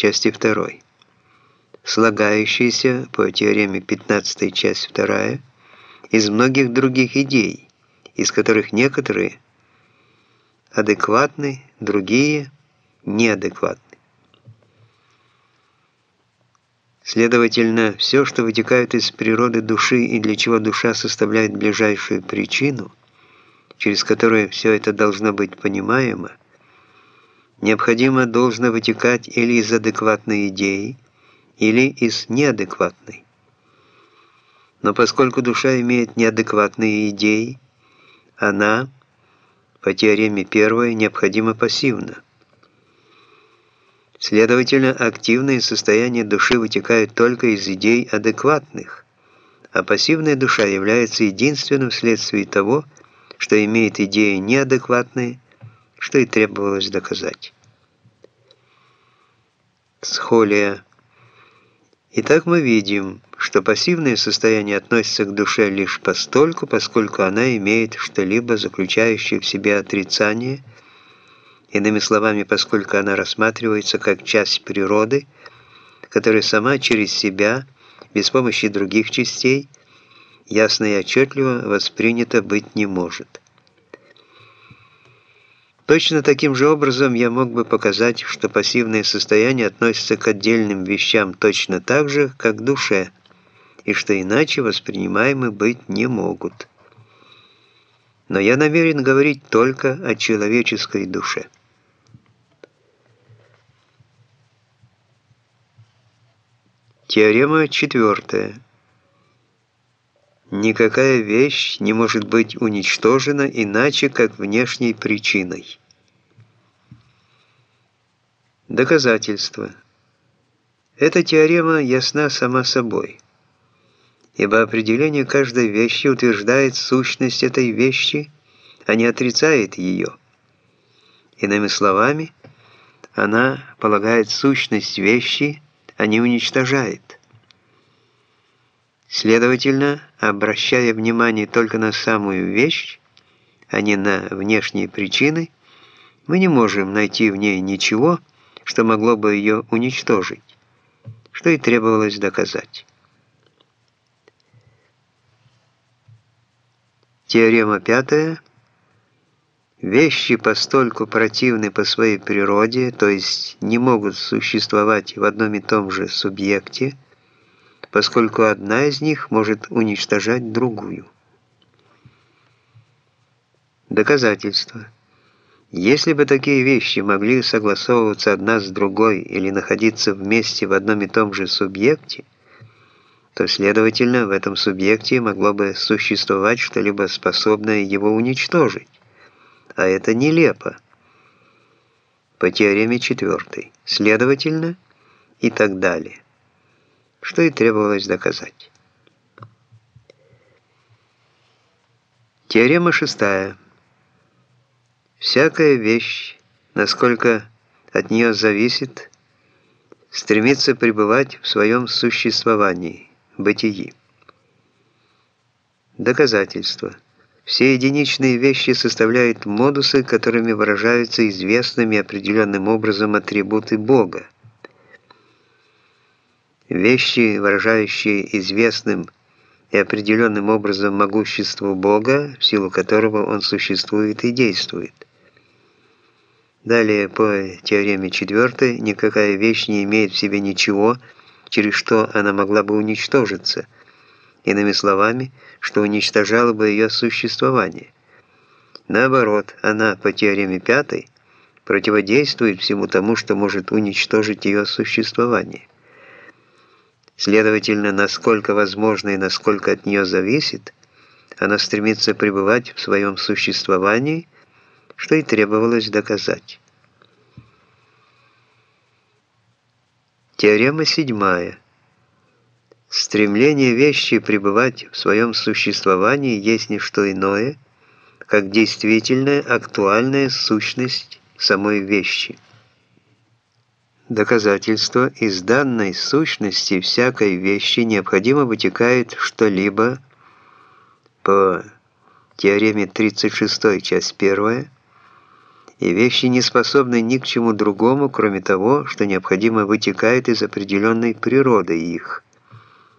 части 2, слагающаяся по теореме 15 часть 2 из многих других идей, из которых некоторые адекватны, другие неадекватны. Следовательно, все, что вытекает из природы души и для чего душа составляет ближайшую причину, через которую все это должно быть понимаемо, необходимо должно вытекать или из адекватной идеи, или из неадекватной. Но поскольку душа имеет неадекватные идеи, она, по теореме первой, необходимо пассивна. Следовательно, активные состояния души вытекают только из идей адекватных, а пассивная душа является единственным следствием того, что имеет идеи неадекватные, что и требовалось доказать. Схолия. Итак, мы видим, что пассивное состояние относится к душе лишь постольку, поскольку она имеет что-либо, заключающее в себе отрицание – Иными словами, поскольку она рассматривается как часть природы, которая сама через себя, без помощи других частей, ясно и отчетливо воспринята быть не может. Точно таким же образом я мог бы показать, что пассивное состояние относится к отдельным вещам точно так же, как к душе, и что иначе воспринимаемы быть не могут. Но я намерен говорить только о человеческой душе. Теорема четвертая. Никакая вещь не может быть уничтожена иначе, как внешней причиной. Доказательство. Эта теорема ясна сама собой, ибо определение каждой вещи утверждает сущность этой вещи, а не отрицает ее. Иными словами, она полагает сущность вещи – а не уничтожает. Следовательно, обращая внимание только на самую вещь, а не на внешние причины, мы не можем найти в ней ничего, что могло бы ее уничтожить, что и требовалось доказать. Теорема пятая. Вещи постольку противны по своей природе, то есть не могут существовать в одном и том же субъекте, поскольку одна из них может уничтожать другую. Доказательство. Если бы такие вещи могли согласовываться одна с другой или находиться вместе в одном и том же субъекте, то, следовательно, в этом субъекте могло бы существовать что-либо способное его уничтожить а это нелепо. По теореме четвертой. Следовательно, и так далее. Что и требовалось доказать. Теорема шестая. Всякая вещь, насколько от нее зависит, стремится пребывать в своем существовании, бытии. Доказательство – все единичные вещи составляют модусы, которыми выражаются известными определенным образом атрибуты Бога. Вещи, выражающие известным и определенным образом могущество Бога, в силу которого Он существует и действует. Далее, по теореме четвертой, никакая вещь не имеет в себе ничего, через что она могла бы уничтожиться – Иными словами, что уничтожало бы ее существование. Наоборот, она по теореме пятой противодействует всему тому, что может уничтожить ее существование. Следовательно, насколько возможно и насколько от нее зависит, она стремится пребывать в своем существовании, что и требовалось доказать. Теорема седьмая. Стремление вещи пребывать в своем существовании есть не что иное, как действительная актуальная сущность самой вещи. Доказательство из данной сущности всякой вещи необходимо вытекает что-либо по теореме 36, часть 1, и вещи не способны ни к чему другому, кроме того, что необходимо вытекает из определенной природы их.